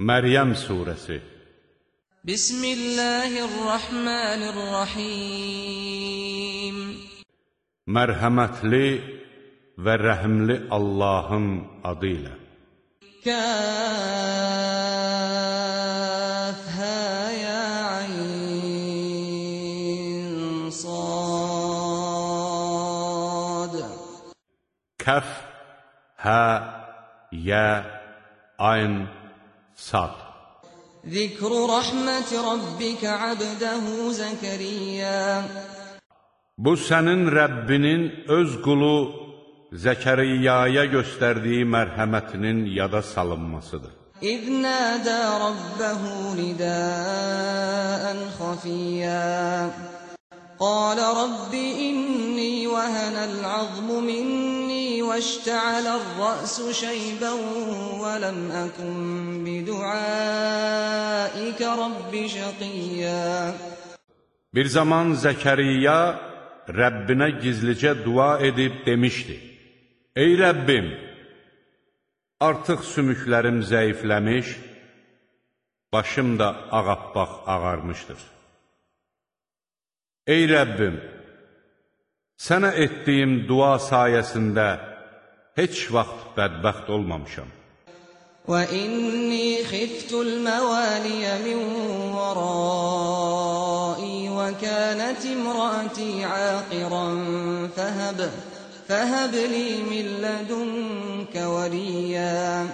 Məryəm surəsi Bismillahirrahmanirrahim. Mərhəmətli və rəhimli Allahın adı ilə. Kaf ha ya ayn sad Kəf, hə, yə, ayn, sad Sad Zikru rahmeti rabbike abdehu Zekeriya. Bu sənin Rəbbinin öz qulu Zəkariyaya göstərdiyi mərhəmətinin yada salınmasıdır. İznədə rabbəhu nidaən xafiyyə Qalə rabbi inni vəhənəl azmu minni واشتعل الرأس شيبا ولم أكن بدعائك رب شقيا Bir zaman Zəkəriyya Rəbbinə gizlicə dua edib demişdi: Ey Rəbbim, artıq sümüklərim zəifləmiş, başım da ağappaq ağarmışdır. Ey Rəbbim, sənə etdiyim dua sayəsində heç vaxt bədbəxt olmamışam. وإني خفت الموالي من ورائي وكانت امرأتي عاقرا فهب فهب لي من لدنك وليا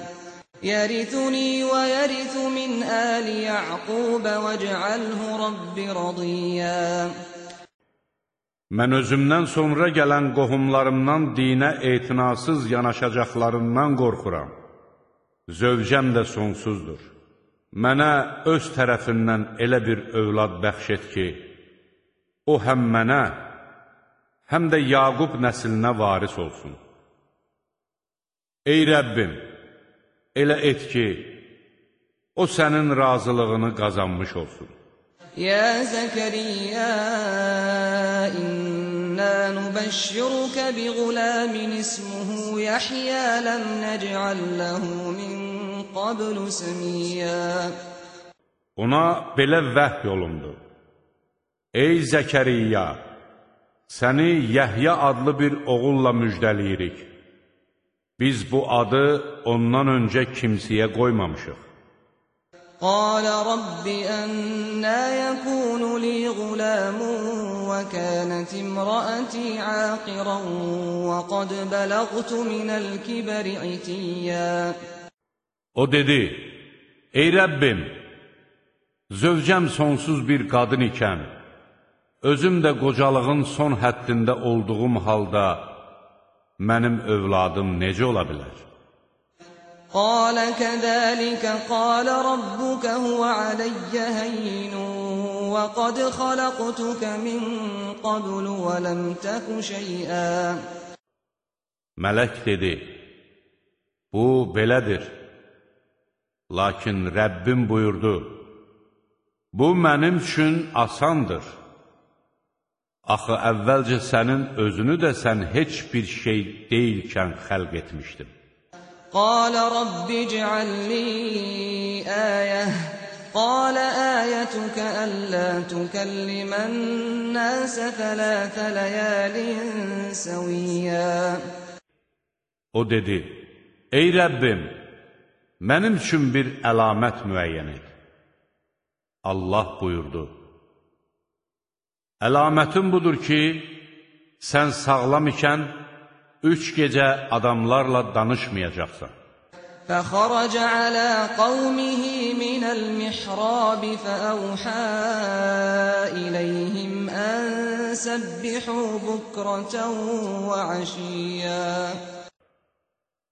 يرثني ويرث من آل يعقوب واجعله رب رضيا Mən özümdən sonra gələn qohumlarımdan dinə etinasız yanaşacaqlarından qorxuram. Zövcəm də sonsuzdur. Mənə öz tərəfindən elə bir övlad bəxş et ki, o həm mənə, həm də Yaqub nəslinə varis olsun. Ey Rəbbim, elə et ki, o sənin razılığını qazanmış olsun. يا زكريا إنا نبشرك بغلام اسمه يحيى لم نجعل له من قبل سميا Ona belə vəhy olundu. Ey Zəkəriyya, səni Yəhya adlı bir oğulla müjdəliyirik. Biz bu adı ondan öncə kimsəyə qoymamışıq. قال رب أنا يكون لي غلام وكانت امرأتي عاقرا وقد بلغت من الكبر عتيا O dedi, Ey Rəbbim, zövcəm sonsuz bir qadın ikən, özüm də qocalığın son həddində olduğum halda, mənim övladım necə ola bilər? قال كذلك قال ربك هو علي هين وقد خلقتك من قبل ولم تك شيئا Mələk dedi, bu belədir. Lakin Rəbbim buyurdu, bu mənim üçün asandır. Axı əvvəlcə sənin özünü də sən heç bir şey deyilkən xəlq etmişdim. قال رب اجعل لي آية قال آيتك ألا تكلم الناس ثلاث ليال سويا O dedi, Ey Rəbbim, mənim üçün bir əlamət müəyyən et. Allah buyurdu, Əlamətin budur ki, sən sağlam ikən, üç gecə adamlarla danışmayacaqsan. فخرج على قومه من المحراب فأوحى إليهم أن سبحوا بكرة وعشيا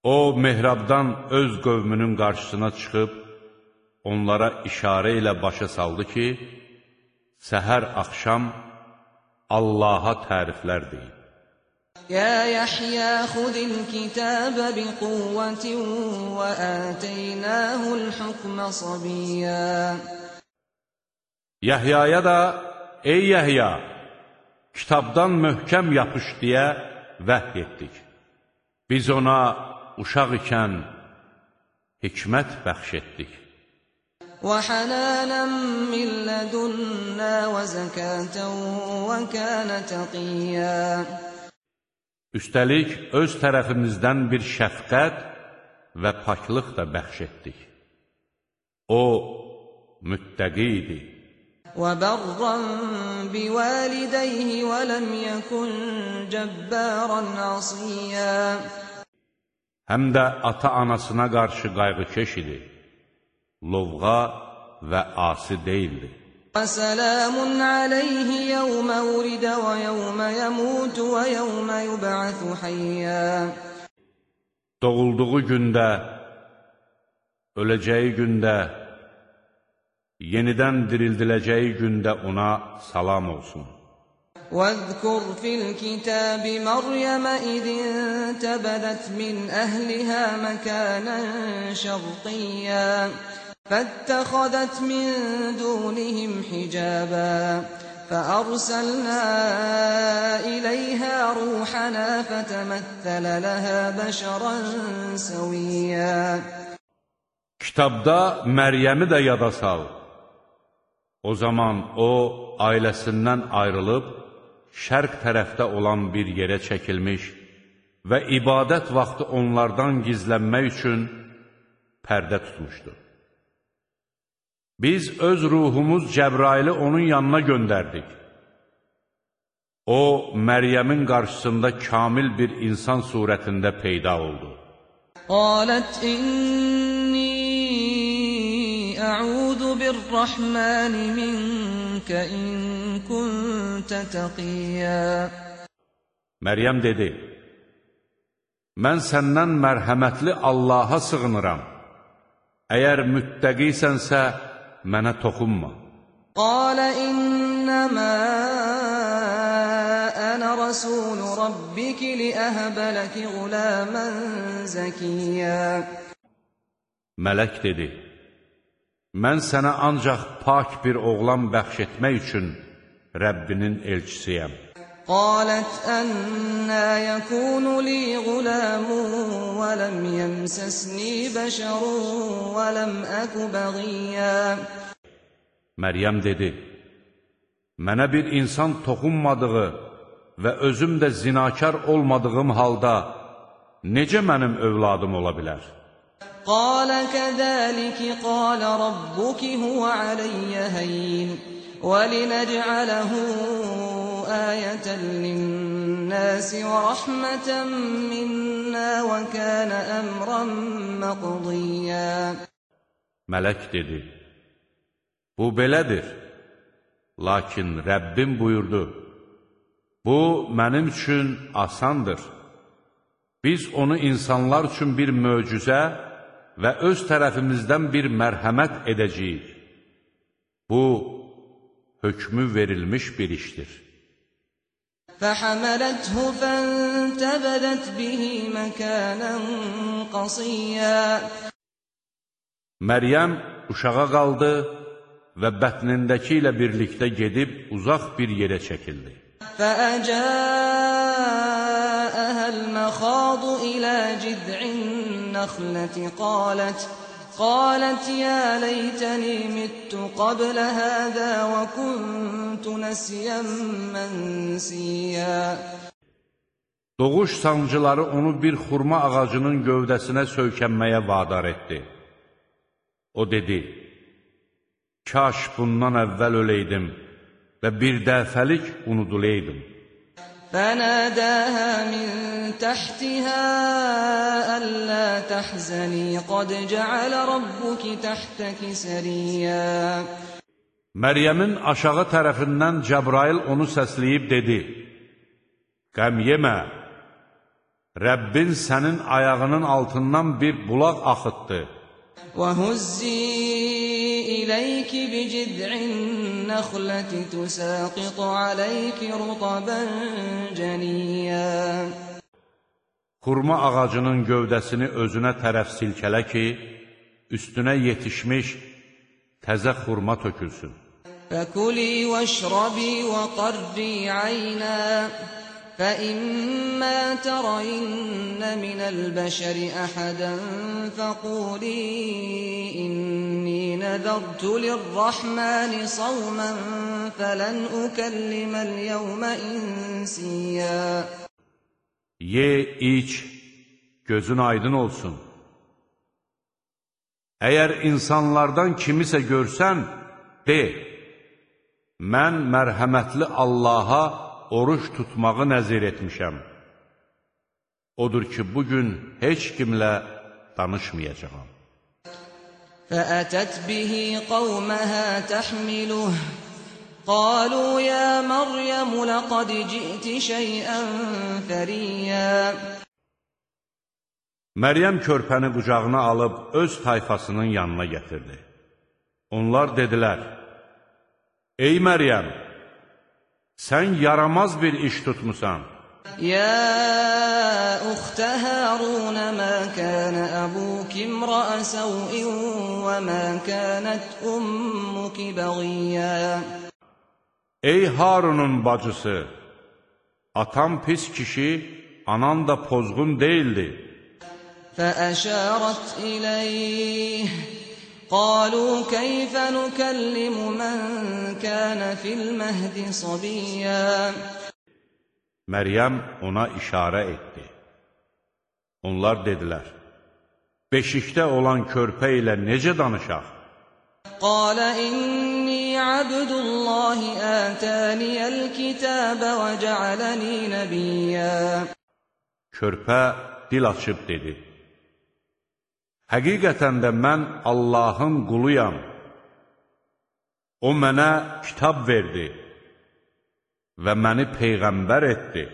O, mehrabdan öz qövmünün qarşısına çıxıb, onlara işarə ilə başa saldı ki, səhər axşam Allaha təriflər deyin. يا يحيى خذ الكتاب بقوة وآتيناه الحكم صبيا Yahyaya da, ey Yahya, kitabdan möhkəm yapış deyə vəhy etdik. Biz ona uşaq ikən hikmət bəxş etdik. وحنانا من لدنا وزكاة وكان تقيا Üstəlik, öz tərəfimizdən bir şəfqət və paklıq da bəxş etdik. O, müttəqi idi. وبرا بوالديه ولم يكن جبارا عصيا Həm də ata-anasına qarşı qayğıkeş idi. Lovğa və asi deyildi. وسلام عليه يوم ولد ويوم يموت ويوم يبعث حيا Doğulduğu gündə, öləcəyi gündə, yenidən dirildiləcəyi gündə ona salam olsun. واذكر في الكتاب مريم إذ انتبذت من أهلها مكانا شرقيا فاتخذت من دونهم حجابا فأرسلنا إليها روحنا فتمثل لها بشرا سويا Kitabda Məryəmi də yada sal. O zaman o, ailəsindən ayrılıb, şərq tərəfdə olan bir yerə çəkilmiş və ibadət vaxtı onlardan gizlənmək üçün pərdə tutmuşdu. Biz öz ruhumuz Cəbraili onun yanına göndərdik. O, Məryəmin qarşısında kamil bir insan surətində peyda oldu. Qalət inni əudu birrahməni minkə in kuntə təqiyyə. Məryəm dedi, Mən səndən mərhəmətli Allaha sığınıram. Əgər müttəqisənsə, mənə toxunma. Qalə innəmə ənə rəsulü rabbiki li əhəbə ləki qulamən zəkiyyə. Mələk dedi, mən sənə ancaq pak bir oğlan bəxş etmək üçün Rəbbinin elçisiyəm. قالت أنا يكون لي غلام ولم يمسسني بشر ولم أك بغيا Məryəm dedi, Mənə bir insan toxunmadığı və özüm də zinakar olmadığım halda necə mənim övladım ola bilər? قال كذلك قال ربك هو علي هين ولنجعله آية للناس ورحمة منا وكان أمرا مقضيا Mələk dedi, Bu belədir, lakin Rəbbim buyurdu, Bu mənim üçün asandır. Biz onu insanlar üçün bir möcüzə və öz tərəfimizdən bir mərhəmət edəcəyik. Bu, hökmü verilmiş bir işdir. فحملته فانتبذت به مكانا قصيا Məryəm uşağa qaldı və bətnindəki ilə birlikdə gedib uzaq bir yerə çəkildi. فأجاءها المخاض إلى جذع النخلة قالت قالت يا ليتني مت قبل هذا وكنت نسيا منسيا Doğuş sancıları onu bir xurma ağacının gövdəsinə söykənməyə vadar etdi. O dedi, Kaş bundan əvvəl öləydim və bir dəfəlik unudulaydım. فناداها من تحتها ألا تحزني قد جعل ربك تحتك سريا Məryəmin aşağı tərəfindən Cəbrail onu səsləyib dedi, Qəm yemə, Rəbbin sənin ayağının altından bir bulaq axıtdı. وهزي إليك بجذع النخلة تساقط عليك رطبا جنيا Xurma ağacının gövdəsini özünə tərəf silkələ ki, üstünə yetişmiş təzə xurma tökülsün. فكلي واشربي وقري عينا فإما ترين من البشر أحدا فقولي إني نذرت للرحمن صوما فلن أكلم اليوم إنسيا Ye, iç, gözün aydın olsun. Əgər insanlardan kimisə görsən, de, mən mərhəmətli Allaha oruç tutmağı nəzir etmişəm. Odur ki, bugün heç kimlə danışmayacağam. فأتت به قومها تحمله قالوا يا مريم لقد جئت شيئا فريا Məryəm körpəni qucağına alıb öz tayfasının yanına gətirdi. Onlar dedilər, Ey Məryəm, sən yaramaz bir iş tutmusan. Ya uxtə Harun, mə kənə əbuk imrə səvin və mə kənət ummuki bəğiyyə. Ey Harunun bacısı, atam pis kişi, anan da pozğun deyildi. Fəəşərət iləyh قالوا كيف نكلم من كان في المهد صبيا Məryəm ona işarə etdi. Onlar dedilər, beşikdə olan körpə ilə necə danışaq? قال إني عبد الله آتاني الكتاب وجعلني نبيا Körpə dil açıb dedi, Həqiqətən də mən Allahın quluyam. O mənə kitab verdi və məni peyğəmbər etdi.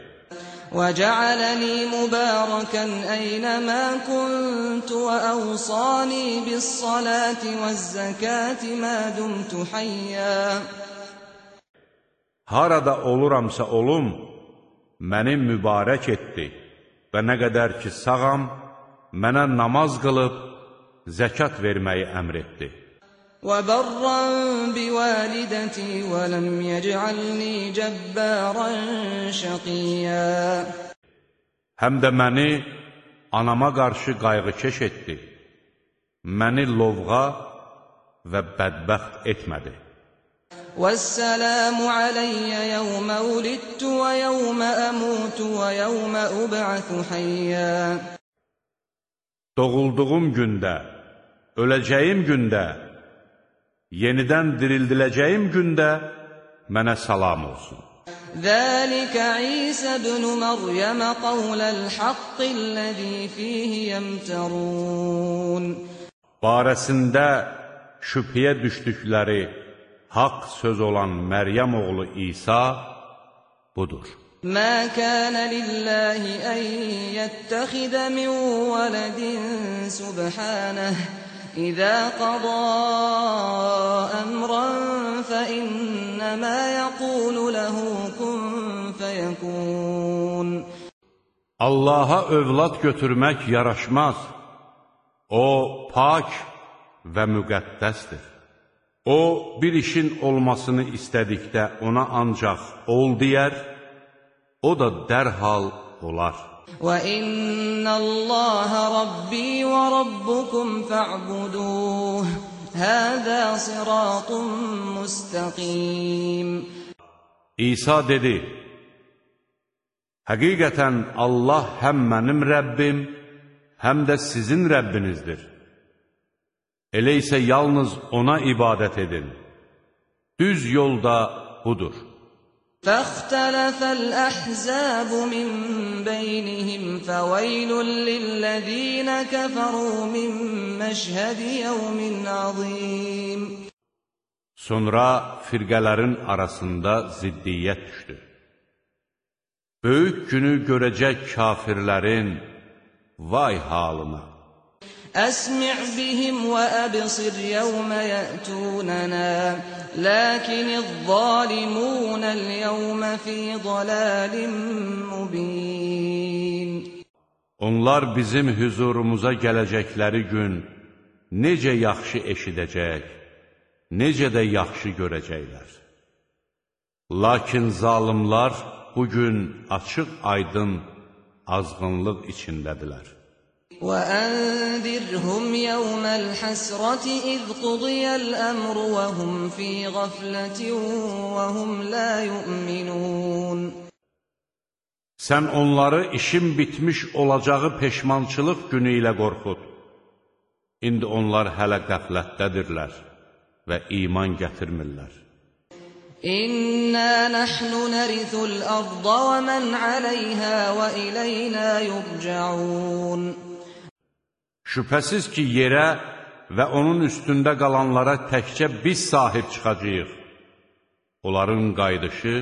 وجعلني مباركا أينما كنت وأوصاني بالصلاة والزكاة ما دمت حيا Harada oluramsa olum, məni mübarək etdi və nə qədər ki sağam, mənə namaz qılıb, zəkat verməyi əmr etdi. وبرا بوالدتي ولم يجعلني جبارا شقيا Həm də məni anama qarşı qayğıkeş etdi. Məni lovğa və bədbəxt etmədi. والسلام علي يوم ولدت ويوم أموت ويوم أبعث حيا Doğulduğum gündə, öləcəyim gündə, yenidən dirildiləcəyim gündə mənə salam olsun. ذلك عيسى ابن مريم قول الحق الذي فيه يمترون Barəsində şübhəyə düşdükləri haqq söz olan Məryəm oğlu İsa budur. ما كان لله أن يتخذ من ولد سبحانه إذا قضى أمرا فإنما يقول له كن فيكون Allaha övlad götürmək yaraşmaz. O, pak və müqəddəsdir. O, bir işin olmasını istədikdə ona ancaq ol deyər, o da dərhal olar. وإن الله ربي وربكم فاعبدوه هذا صراط مستقيم İsa dedi, Həqiqətən Allah həm mənim Rəbbim, həm də sizin Rəbbinizdir. Elə isə yalnız ona ibadət edin. Düz yolda budur. فاختلف الأحزاب من بينهم فويل للذين كفروا من مشهد يوم عظيم Sonra firqələrin arasında ziddiyyət düşdü. Böyük günü görəcək kafirlərin vay halına. أسمع بهم وأبصر يوم يأتوننا لكن الظالمون اليوم في ضلال مبين Onlar bizim hüzurumuza gələcəkləri gün necə yaxşı eşidəcək, necə də yaxşı görəcəklər. Lakin zalimlar bugün açıq aydın azğınlıq içindədirlər. وأنذرهم يوم الحسرة إذ قضي الأمر وهم في غفلة وهم لا يؤمنون Sən onları işin bitmiş olacağı peşmançılıq günü ilə qorxud. İndi onlar hələ qəflətdədirlər və iman gətirmirlər. İnna nahnu narithul arda və men alayha və ilayna yurcaun Şübhəsiz ki, yerə və onun üstündə qalanlara təkcə biz sahib çıxacağıq. Onların qayıdışı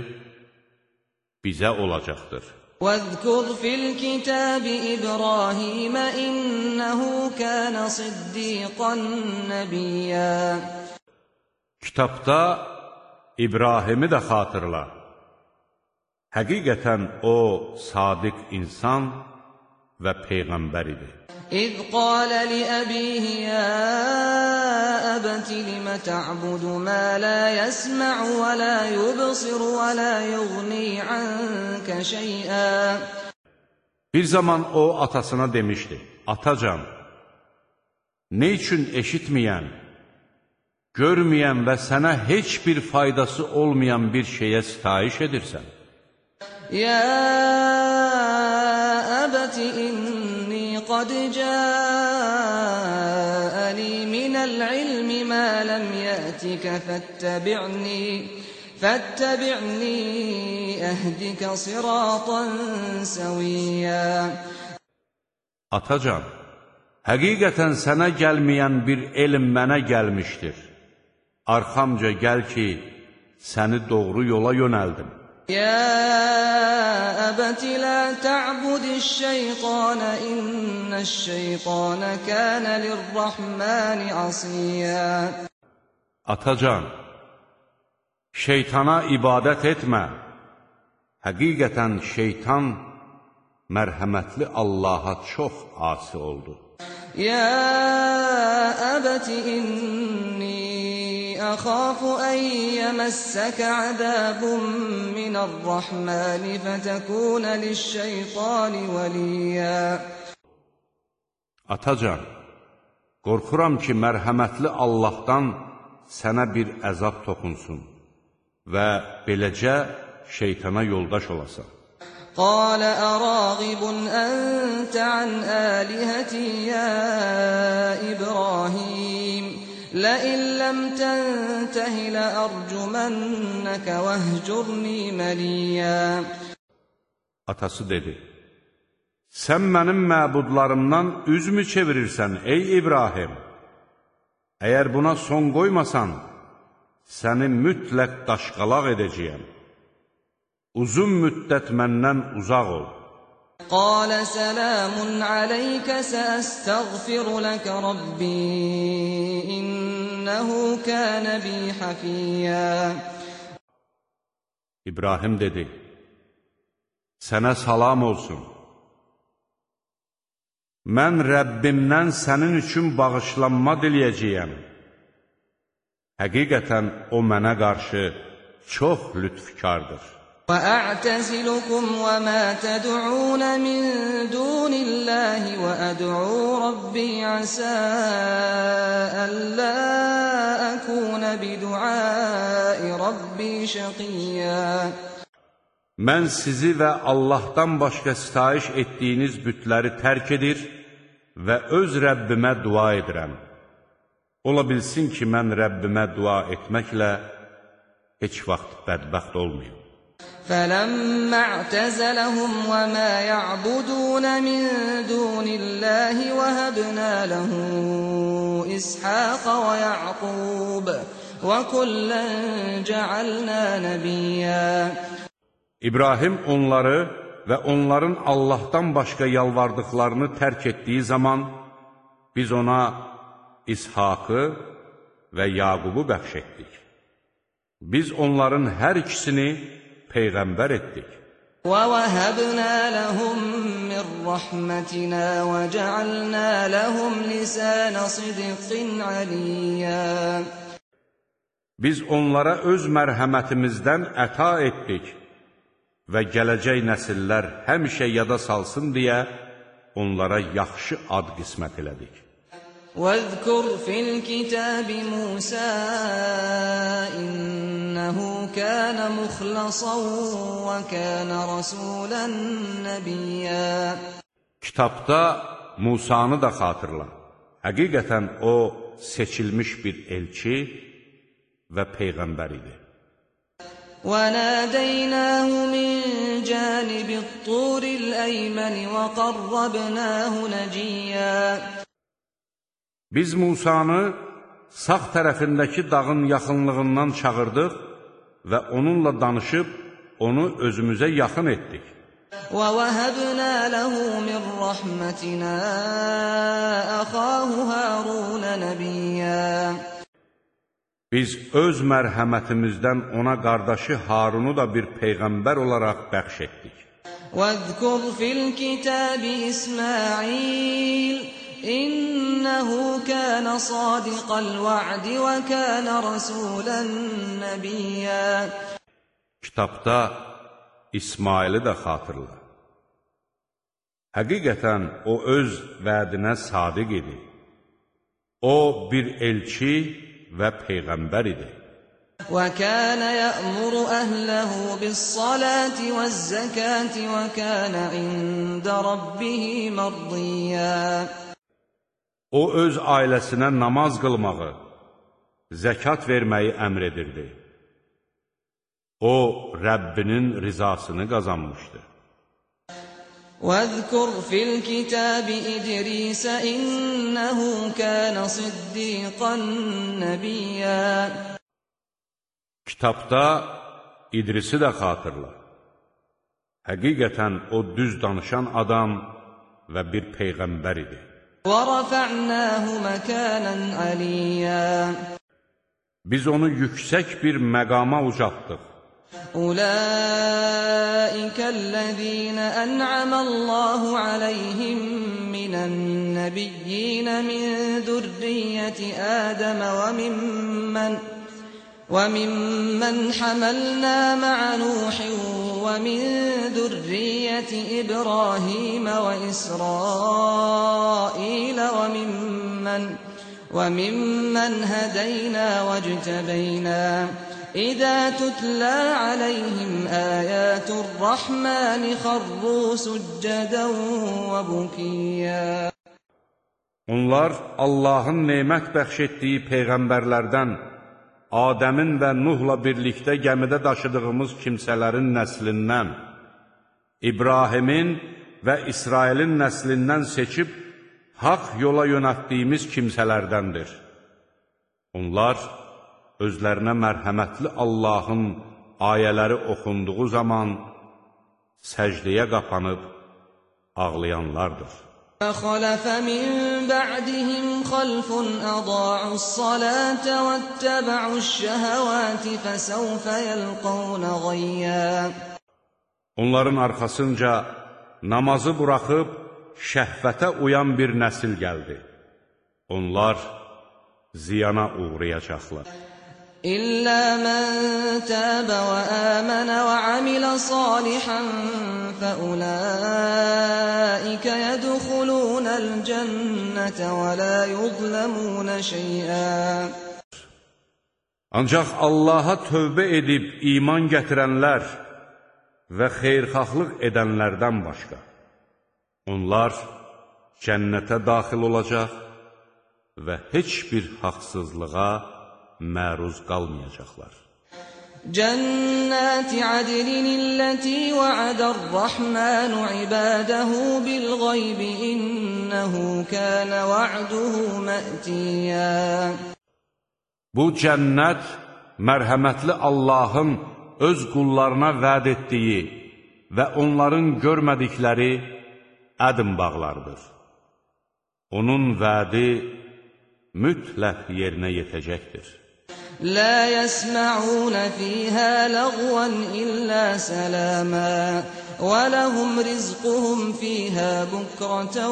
bizə olacaqdır. وَاذْكُرْ فِي الْكِتَابِ إِبْرَاهِيمَ إِنَّهُ كَانَ صِدِّيقًا نَبِيًّا Kitabda İbrahimi də xatırla. Həqiqətən o, sadiq insan və Peyğəmbər idi. İz qalə li əbihi ya əbəti limə tə'budu mə lə yəsmə'u və lə yubsiru və lə yuğni ənkə şeyə. Bir zaman o atasına demişdi, Atacan, nə üçün eşitməyən, görməyən və sənə heç bir faydası olmayan bir şeyə sitayiş edirsən? Ya أبت إني قد جاءني من العلم ما لم يأتك فاتبعني فاتبعني أهدك صراطا سويا Atacan, həqiqətən sənə gəlməyən bir elm mənə gəlmişdir. Arxamca gəl ki, səni doğru yola yönəldim. Ya abati la ta'budi şeytana inne şeytana kana lirrahmani asiya. Atacan, şeytana ibadət etmə. Həqiqətən şeytan mərhəmətli Allaha çox asi oldu. Ya abati inni أخاف أن يمسك عذاب من الرحمن فتكون للشيطان وليا Atacan, qorxuram ki, mərhəmətli Allahdan sənə bir əzab toxunsun və beləcə şeytana yoldaş olasan. قال أراغب أنت عن آلهتي يا إبراهيم لئن لم تنته لأرجمنك واهجرني مليا Atası dedi, Sən mənim məbudlarımdan üzmü çevirirsən, ey İbrahim? Əgər buna son qoymasan, səni mütləq daşqalaq edəcəyəm. Uzun müddət məndən uzaq ol. قال سلام عليك سأستغفر لك ربي إنه كان بي حفيا İbrahim dedi, Sənə salam olsun. Mən Rəbbimdən sənin üçün bağışlanma diləyəcəyəm. Həqiqətən o mənə qarşı çox lütfkardır. وأعتزلكم وما تدعون من دون الله وأدعو ربي عسى ألا أكون بدعاء ربي شقيا Mən sizi və Allahdan başqa sitayiş etdiyiniz bütləri tərk edir və öz Rəbbimə dua edirəm. Ola bilsin ki, mən Rəbbimə dua etməklə heç vaxt bədbəxt olmayım. فلما اعتزلهم وما يعبدون من دون الله وهبنا له إسحاق ويعقوب وكلا جعلنا نبيا İbrahim onları və onların Allahdan başqa yalvardıqlarını tərk etdiyi zaman biz ona İshakı və Yaqubu bəxş etdik. Biz onların hər ikisini Peyğəmbər etdik. ووهبنا لهم من رحمتنا وجعلنا لهم لسان صدق عليا Biz onlara öz mərhəmətimizdən əta etdik və gələcək nəsillər həmişə yada salsın deyə onlara yaxşı ad qismət elədik. واذكر في الكتاب موسى إنه كان مخلصا وكان رسولا نبيا Kitabda Musanı da xatırla. Həqiqətən o seçilmiş bir elçi və peyğəmbər idi. وناديناه من جانب الطور الأيمن وقربناه نجيا Biz Musanı sağ tərəfindəki dağın yaxınlığından çağırdıq və onunla danışıb onu özümüzə yaxın etdik. ووهبنا له من رحمتنا أخاه هارون نبيا Biz öz mərhəmətimizdən ona qardaşı Harunu da bir peyğəmbər olaraq bəxş etdik. واذكر في الكتاب إسماعيل إنه كان صادق الوعد وكان رسولا نبيا Kitabda İsmaili də xatırla. Həqiqətən o öz vədinə sadiq idi. O bir elçi və peyğəmbər idi. وكان يأمر أهله بالصلاة والزكاة وكان عند ربه مرضيا O öz ailəsinə namaz qılmağı, zəkat verməyi əmr edirdi. O, Rəbbinin rizasını qazanmışdı. واذكر في الكتاب إدريس إنه كان صديقا نبيا Kitabda İdrisi də xatırla. Həqiqətən o düz danışan adam və bir peyğəmbər idi. Biz onu yüksək bir məqama ucatdıq. Ulaikellezine en'amallahu aleyhim minen nebiyyin min zurriyyati Adem ve mimmen وَمِمَّنْ حَمَلْنَا مَعَ نُوحٍ ومن ذرية إبراهيم وإسرائيل وممن وممن هدينا واجتبينا إذا تتلى عليهم آيات الرحمن خروا سجدا وبكيا. Onlar Allahın nemət bəxş etdiyi peyğəmbərlərdən Adəmin və Nuhla birlikdə gəmidə daşıdığımız kimsələrin nəslindən, İbrahimin və İsrailin nəslindən seçib haqq yola yönətdiyimiz kimsələrdəndir. Onlar özlərinə mərhəmətli Allahın ayələri oxunduğu zaman səcdəyə qapanıb ağlayanlardır. فخلف من بعدهم خلف أضاعوا الصلاة واتبعوا الشهوات فسوف يلقون غيا Onların arxasınca namazı buraxıb şəhvətə uyan bir nəsil gəldi. Onlar ziyana uğrayacaqlar. إلا من تاب وآمن وعمل صالحا فأولئك يدخلون الجنة ولا يظلمون شيئا Ancaq Allaha tövbə edib iman gətirənlər və xeyirxahlıq edənlərdən başqa. Onlar cənnətə daxil olacaq və heç bir haqsızlığa məruz qalmayacaqlar. Cənnəti adlin illəti va'adər rəhmənu ibadəhu bil qaybi innəhu kənə va'duhu mə'tiyyə. Bu cənnət mərhəmətli Allahın öz qullarına vəd etdiyi və onların görmədikləri ədim bağlardır. Onun vədi mütləq yerinə yetəcəkdir. لا يسمعون فيها لغوا إلا سلاما ولهم رزقهم فيها بكرة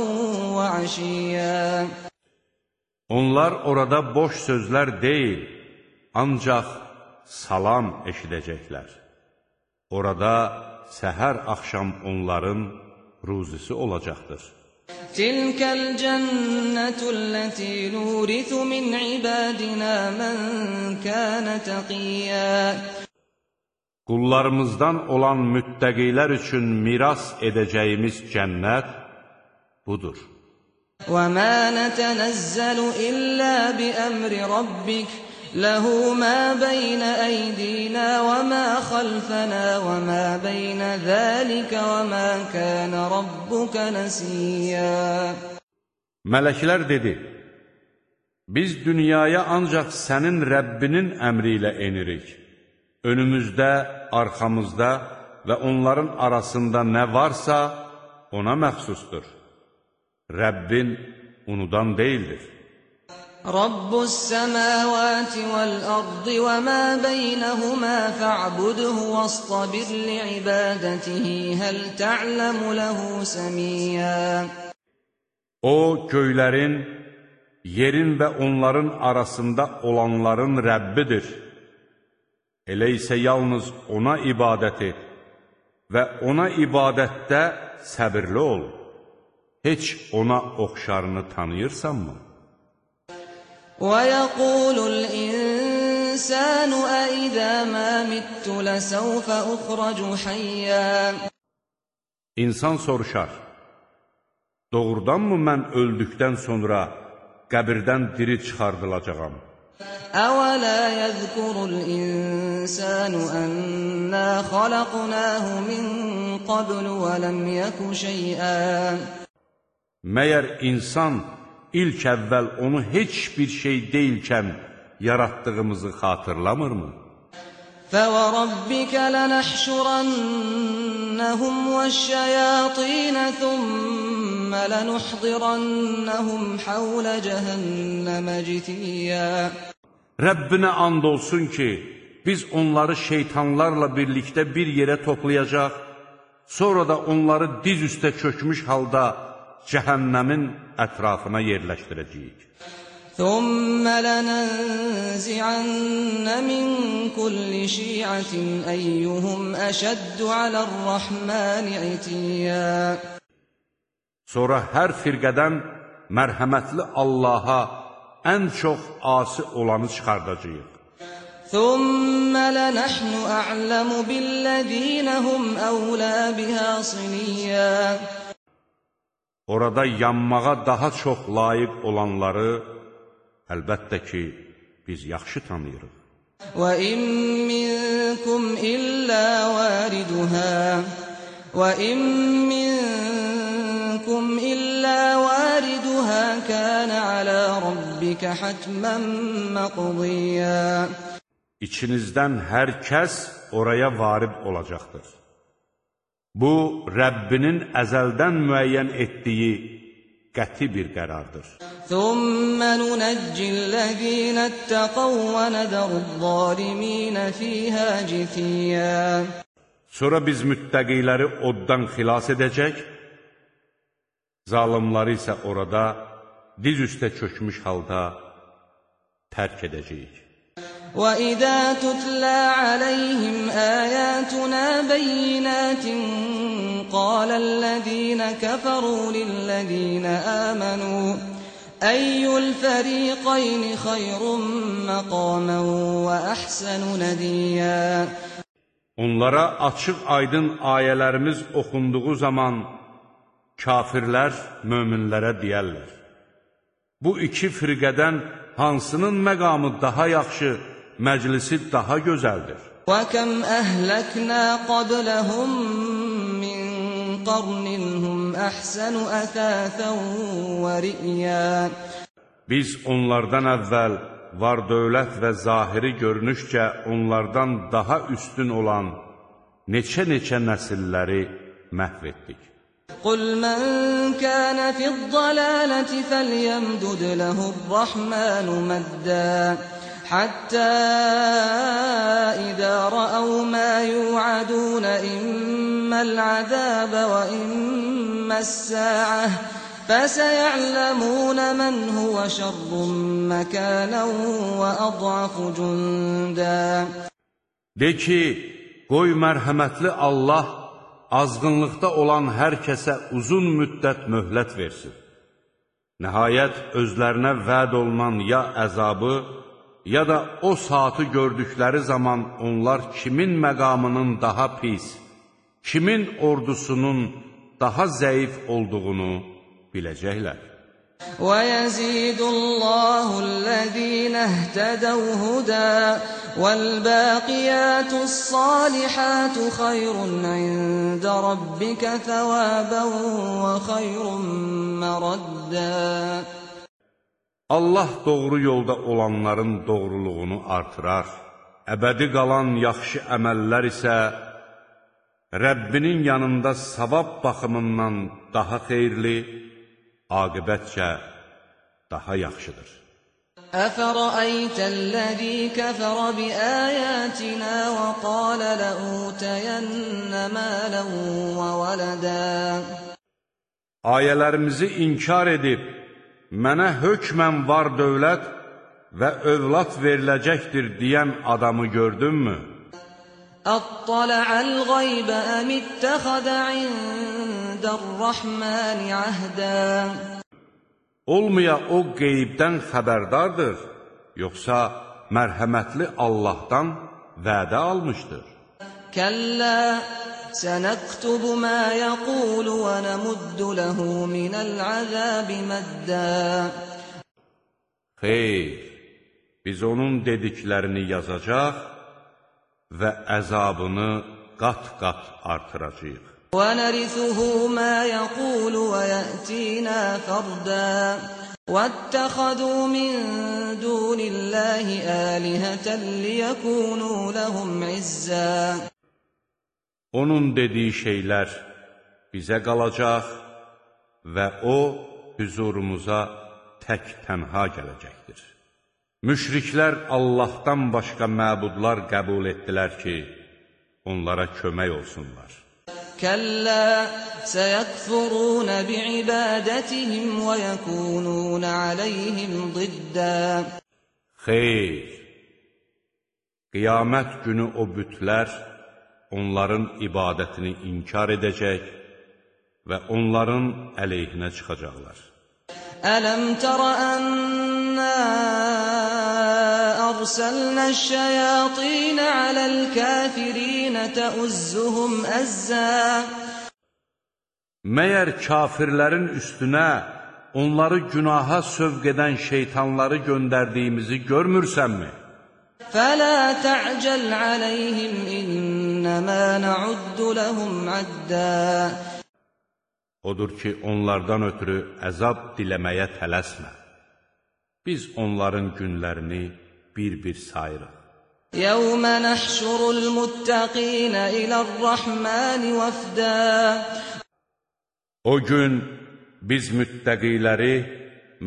وعشيا Onlar orada boş sözlər deyil, ancaq salam eşidəcəklər. Orada səhər axşam onların ruzisi olacaqdır. تلك الجنة التي نورث من عبادنا من كان تقيا Qullarımızdan olan müttəqilər üçün miras edəcəyimiz cənnət budur. وما نتنزل إلا بأمر ربك له ما بين أيدينا وما خلفنا وما بين ذلك وما كان ربك نسيا Mələklər dedi, biz dünyaya ancaq sənin Rəbbinin əmri ilə enirik. Önümüzdə, arxamızda və onların arasında nə varsa ona məxsusdur. Rəbbin unudan deyildir. رب السماوات والأرض وما بينهما فاعبده واصطبر لعبادته هل تعلم له سميا O, göylərin, yerin və onların arasında olanların Rəbbidir. Elə isə yalnız ona ibadət et və ona ibadətdə səbirli ol. Heç ona oxşarını tanıyırsanmı? ويقول الإنسان أإذا ما مت لسوف أخرج حيا İnsan soruşar, Doğrudanmı mən öldükdən sonra qəbirdən diri çıxardılacağam? أولا يذكر الإنسان أنا خلقناه من قبل ولم يك شيئا Məyər insan ilk əvvəl onu heç bir şey deyilkən yaratdığımızı xatırlamırmı? فوربك لنحشرنهم والشياطين ثم لنحضرنهم حول جهنم جثيا Rəbbinə and olsun ki, biz onları şeytanlarla birlikdə bir yerə toplayacaq, sonra da onları diz üstə çökmüş halda cəhənnəmin ətrafına yerləşdirəcəyik. ثم لننزعن من كل شيعة أيهم أشد على الرحمن عتيا Sonra hər firqədən mərhəmətli Allaha ən çox asi olanı çıxardacağıq. ثم لنحن أعلم بالذين هم أولى بها صليا Orada yanmağa daha çox layiq olanları əlbəttə ki, biz yaxşı tanıyırıq. وإن منكم إلا واردها وإن منكم إلا واردها كان على ربك حتما مقضيا İçinizdən hər kəs oraya varid olacaqdır. Bu, Rəbbinin əzəldən müəyyən etdiyi qəti bir qərardır. Thumma nunajjillezina ittaqaw wa nadaruz-zalimin fiha jithiya. Sonra biz müttəqiləri oddan xilas edəcək, zalimları isə orada diz üstə çökmüş halda tərk edəcəyik. وإذا تتلى عليهم آياتنا بينات قال الذين كفروا للذين آمنوا أي الفريقين خير مقاما وأحسن نديا Onlara açıq aydın ayələrimiz oxunduğu zaman kafirlər möminlərə deyərlər. Bu iki firqədən hansının məqamı daha yaxşı, məclisi daha gözəldir? وكم أهلكنا قبلهم من قرن هم أحسن أثاثا ورئيا Biz onlardan əvvəl var dövlət və zahiri görünüşcə onlardan daha üstün olan neçə-neçə nəsilləri məhv etdik. قل من كان في الضلالة فليمدد له الرحمن مدا حتى إذا رأوا ما يوعدون إما العذاب وإما الساعة فسيعلمون من هو شر مكانا وأضعف جندا De ki, qoy mərhəmətli Allah azğınlıqda olan hər kəsə uzun müddət möhlət versin. Nəhayət, özlərinə vəd olunan ya əzabı, ya da o saatı gördükləri zaman onlar kimin məqamının daha pis, kimin ordusunun daha zəif olduğunu biləcəklər. وَيَزِيدُ اللَّهُ الَّذِينَ اهْتَدَوْا هُدًى وَالْبَاقِيَاتُ الصَّالِحَاتُ خَيْرٌ عِندَ رَبِّكَ ثَوَابًا وَخَيْرٌ مَّرَدًّا Allah doğru yolda olanların doğruluğunu artırar. Əbədi qalan yaxşı əməllər isə Rəbbinin yanında savab baxımından daha xeyirli, aqibətcə daha yaxşıdır. Əfərəytəl-ləzî kəfərə biəyətinə və qalə ləutəyənnə mələn və vələdən Ayələrimizi inkar edib, mənə hökmən var dövlət və övlad veriləcəkdir deyən adamı gördünmü? Əttələ'əl qaybə əmittəxədə indər-rəhməni əhdə Olmaya o qeybdən xəbərdardır, yoxsa mərhəmətli Allahdan vədə almışdır. Kəllə سنكتب ما يقول ونمد له من العذاب مدا. Xeyr, biz onun dediklərini yazacaq və əzabını qat-qat artıracaq. ونرثه ما يقول ويأتينا فردا. واتخذوا من دون الله آلهة ليكونوا لهم عزا. Onun dediyi şeylər bizə qalacaq və o hüzurumuza tək tənha gələcəkdir. Müşriklər Allahdan başqa məbudlar qəbul etdilər ki, onlara kömək olsunlar. Kəllə səyəkfurun bi'ibadətihim və yəkunun aləyhim ziddə Xeyr, qiyamət günü o bütlər onların ibadətini inkar edəcək və onların əleyhinə çıxacaqlar. Ələm tərə ənnə ərsəlnə şəyatinə aləl kafirinə təuzzuhum əzzə Məyər kafirlərin üstünə onları günaha sövq edən şeytanları göndərdiyimizi görmürsənmi? Fələ tə'cəl aləyhim inna إنما نعد لهم عدا Odur ki, onlardan ötürü əzab diləməyə tələsmə. Biz onların günlərini bir-bir sayırıq. يوم نحشر المتقين إلى الرحمن وفدا O gün biz müttəqiləri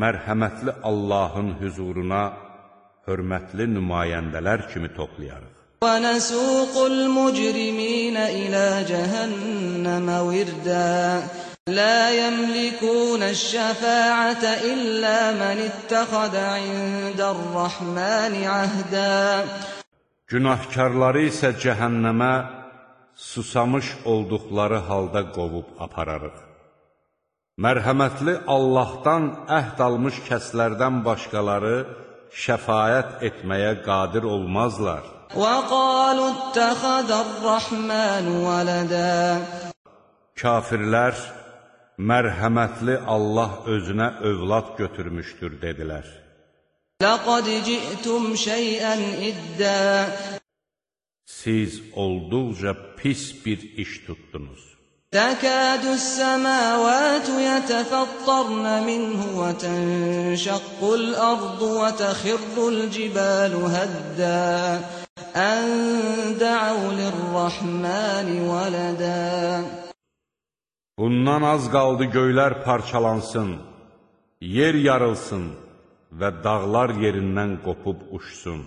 mərhəmətli Allahın hüzuruna hörmətli nümayəndələr kimi toplayarıq. ونسوق المجرمين إلى جهنم وردا لا يملكون الشفاعة إلا من اتخذ عند الرحمن عهدا Günahkarları isə cəhənnəmə susamış olduqları halda qovub apararıq. Mərhəmətli Allahdan əhd almış kəslərdən başqaları şəfayət etməyə qadir olmazlar. وقالوا اتخذ الرحمن ولدا Kafirlər, mərhəmətli Allah özünə övlad götürmüşdür, dedilər. لقد جئتم شيئا إدا Siz olduqca pis bir iş tutdunuz. تكاد السماوات يتفطرن منه وتنشق الأرض وتخر الجبال هدا أن دعوا للرحمن ولدا Bundan az qaldı göylər parçalansın, yer yarılsın və dağlar yerindən qopub uçsun.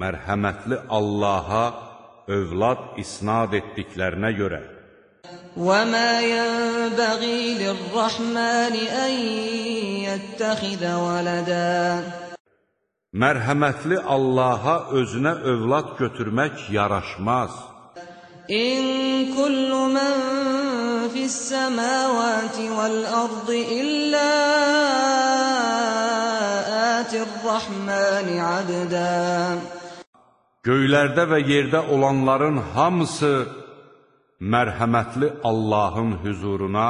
Mərhəmətli Allaha övlad isnad etdiklərinə görə وما ينبغي للرحمن أن يتخذ ولدا mərhəmətli Allaha özünə övlad götürmək yaraşmaz. İn kullu man fis semawati vel ardı illa atir rahmani adda. Göylərdə və yerdə olanların hamısı mərhəmətli Allahın huzuruna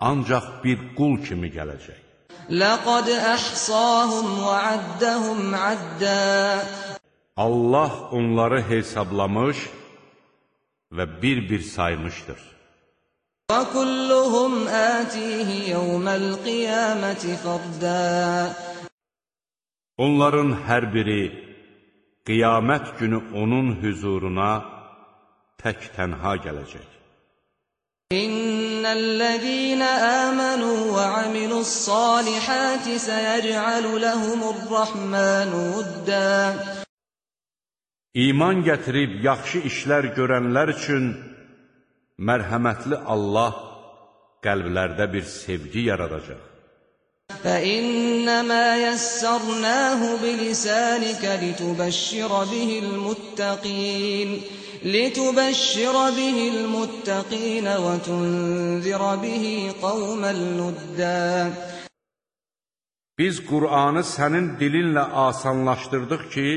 ancaq bir qul kimi gələcək. Laqad ahsahum və addahum adda. Allah onları hesablamış və bir-bir saymışdır. Və kulluhum atihi yawmal qiyamati farda. Onların hər biri qiyamət günü onun huzuruna tək-tənha gələcək. إن الذين آمنوا وعملوا الصالحات سيجعل لهم الرحمن ودا İman gətirib yaxşı işlər görənlər üçün mərhəmətli Allah qəlblərdə bir sevgi yaradacaq. فإنما يسرناه بلسانك لتبشر به المتقين لتبشر به المتقين وتنذر به قوما لدا Biz Qur'anı sənin dilinlə asanlaşdırdıq ki,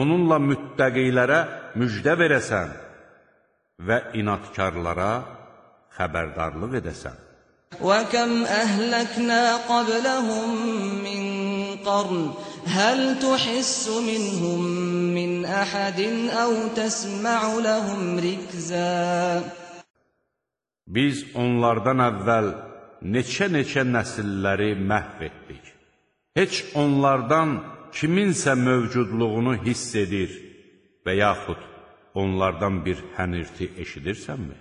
onunla müttəqilərə müjdə verəsən və inatkarlara xəbərdarlıq edəsən. وكم أهلكنا قبلهم من قرن هل تحس منهم من أحد أو تسمع لهم ركزا Biz onlardan əvvəl neçə-neçə nəsilləri məhv etdik. Heç onlardan kiminsə mövcudluğunu hiss edir və yaxud onlardan bir hənirti eşidirsənmi?